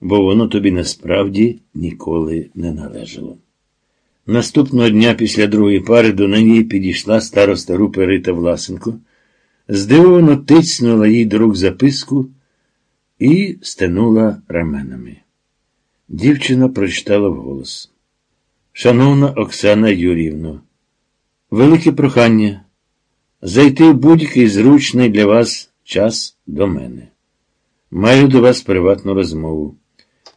бо воно тобі насправді ніколи не належало. Наступного дня після другої пари до неї підійшла староста групи Рита Власенко, здивовано тицнула їй до рук записку і стенула раменами. Дівчина прочитала вголос. Шановна Оксана Юрівна, велике прохання зайти в будь-який зручний для вас час до мене. Маю до вас приватну розмову.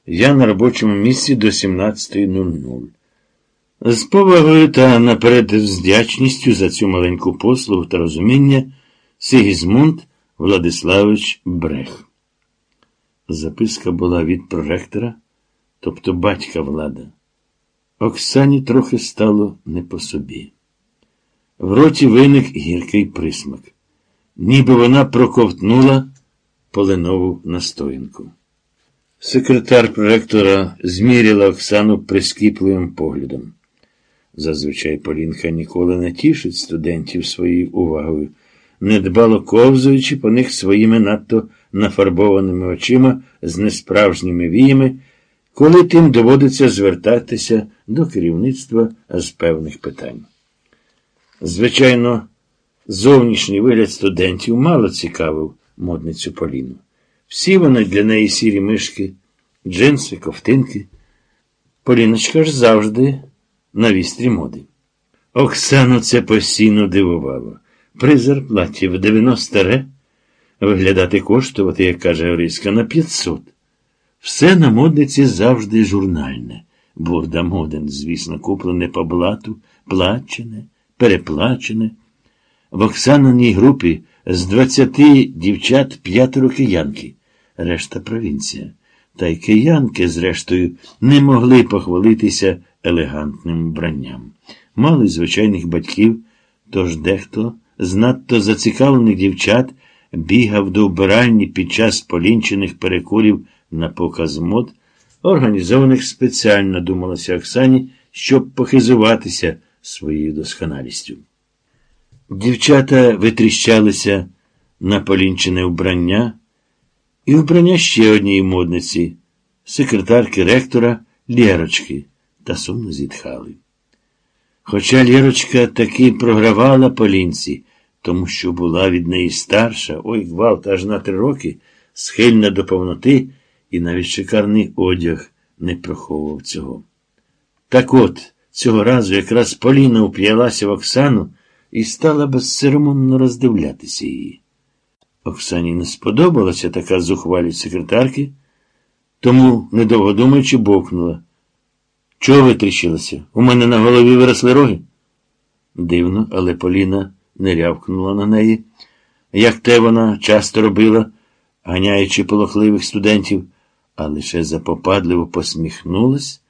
Я на робочому місці до 17.00. З повагою та наперед з вдячністю за цю маленьку послугу та розуміння Сигізмунд Владиславович Брех. Записка була від проректора, тобто батька влада. Оксані трохи стало не по собі. В роті виник гіркий присмак, ніби вона проковтнула полинову настоянку. Секретар проректора зміряла Оксану прискіпливим поглядом. Зазвичай Полінка ніколи не тішить студентів своєю увагою, недбало ковзуючи по них своїми надто нафарбованими очима з несправжніми віями, коли тим доводиться звертатися до керівництва з певних питань. Звичайно, зовнішній вигляд студентів мало цікавив модницю Поліну. Всі вони для неї сірі мишки, джинси, ковтинки. Поліночка ж завжди на вістрі моди. Оксану це постійно дивувало. При зарплаті в 90 ре виглядати коштувати, як каже Ориська, на 500. Все на модниці завжди журнальне. Бурда моден, звісно, куплене по блату, плачене, переплачене. В Оксаниній групі з 20 дівчат п'ятеро киянки, решта провінція. Та й киянки, зрештою, не могли похвалитися елегантним вбранням. Мали звичайних батьків, тож дехто з надто зацікавлених дівчат бігав до вбиральні під час полінчених перекурів на показ мод, організованих спеціально думалося Оксані, щоб похизуватися своєю досконалістю. Дівчата витріщалися на полінчене вбрання і вбрання ще однієї модниці, секретарки ректора Лєрочки, та сумно зітхали. Хоча Лєрочка таки програвала полінці, тому що була від неї старша, ой гвалт аж на три роки, схильна до повноти, і навіть шикарний одяг не приховував цього. Так от, цього разу якраз Поліна уп'ялася в Оксану і стала безцеремонно роздивлятися її. Оксані не сподобалася така зухвалість секретарки, тому, недовго думаючи, бовкнула. Чого витріщилася? У мене на голові виросли роги? Дивно, але Поліна не рявкнула на неї, як те вона часто робила, ганяючи полохливих студентів, а лише запопадливо посміхнулась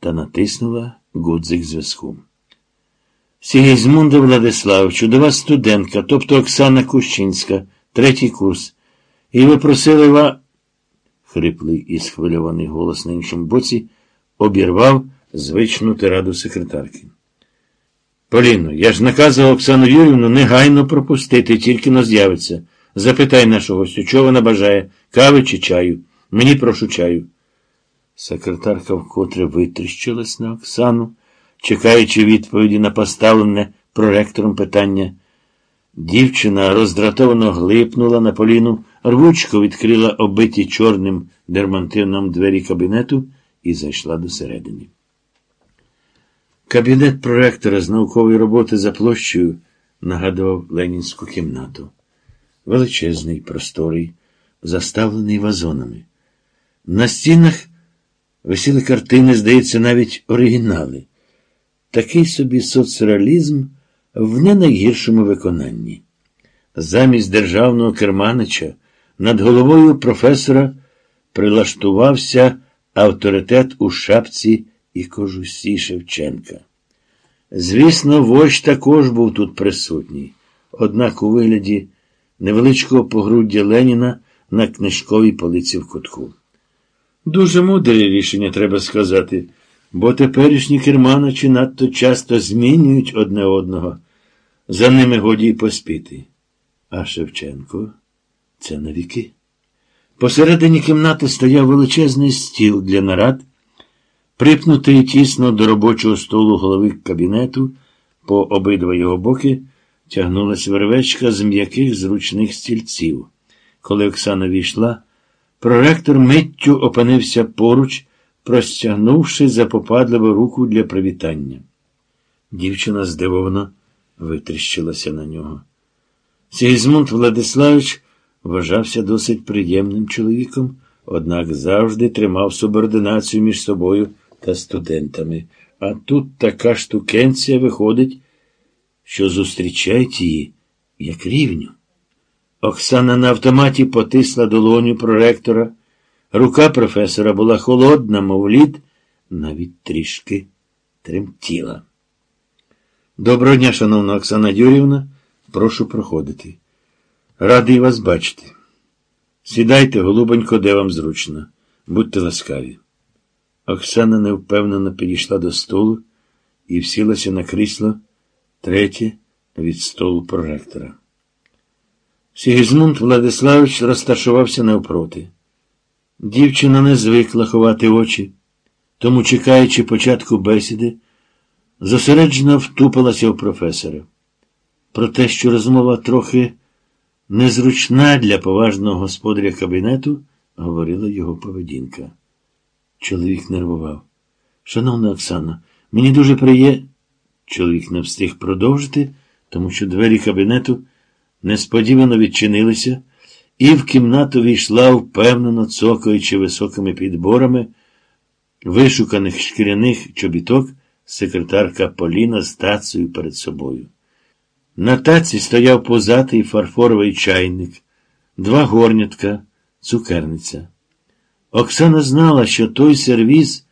та натиснула гудзик зв'язку. Сігізмунда Владислав, чудова студентка, тобто Оксана Кущинська, третій курс. І ви просили ва. Хриплий і схвильований голос на іншому боці обірвав звичну тираду секретарки. Поліно, я ж наказував Оксану Юрівну негайно пропустити, тільки но з'явиться. Запитай нашого гостю, чого вона бажає, кави чи чаю. Мені прошу чаю. Секретарка вкотре витріщилась на Оксану, чекаючи відповіді на поставлене проректором питання. Дівчина роздратовано глипнула на поліну, рвучко відкрила обиті чорним дермантином двері кабінету і зайшла до середини. Кабінет проректора з наукової роботи за площею нагадував ленінську кімнату. Величезний, просторий, заставлений вазонами. На стінах висіли картини, здається, навіть оригінали. Такий собі соцреалізм в не найгіршому виконанні. Замість державного керманича над головою професора прилаштувався авторитет у шапці і кожусі Шевченка. Звісно, вождь також був тут присутній, однак у вигляді невеличкого погруддя Леніна на книжковій полиці в кутку. Дуже мудре рішення, треба сказати, бо теперішні керманичі надто часто змінюють одне одного. За ними годі й поспіти. А Шевченко це навіки. Посередині кімнати стояв величезний стіл для нарад, припнутий тісно до робочого столу голови кабінету, по обидва його боки тягнулася вервечка з м'яких зручних стільців. Коли Оксана війшла, проректор миттю опинився поруч, простягнувши запопадливу руку для привітання. Дівчина здивовано витріщилася на нього. Сігізмунд Владиславович вважався досить приємним чоловіком, однак завжди тримав субординацію між собою та студентами. А тут така штукенція виходить, що зустрічають її як рівню. Оксана на автоматі потисла долоню проректора. Рука професора була холодна, мов лід, навіть трішки тремтіла. Доброго дня, шановна Оксана Юрівна, прошу проходити. Радий вас бачити. Сідайте, голубонько, де вам зручно. Будьте ласкаві. Оксана невпевнено підійшла до столу і всілася на крісло третє від столу проректора. Сігізмунд Владиславович розташувався навпроти. Дівчина не звикла ховати очі, тому, чекаючи початку бесіди, зосереджено втупилася у професора. Про те, що розмова трохи незручна для поважного господаря кабінету, говорила його поведінка. Чоловік нервував. Шановна Оксана, мені дуже приє. Чоловік не встиг продовжити, тому що двері кабінету несподівано відчинилися, і в кімнату війшла впевнено цокаючи високими підборами вишуканих шкіряних чобіток секретарка Поліна з тацею перед собою. На таці стояв позатий фарфоровий чайник, два горнятка, цукерниця. Оксана знала, що той сервіз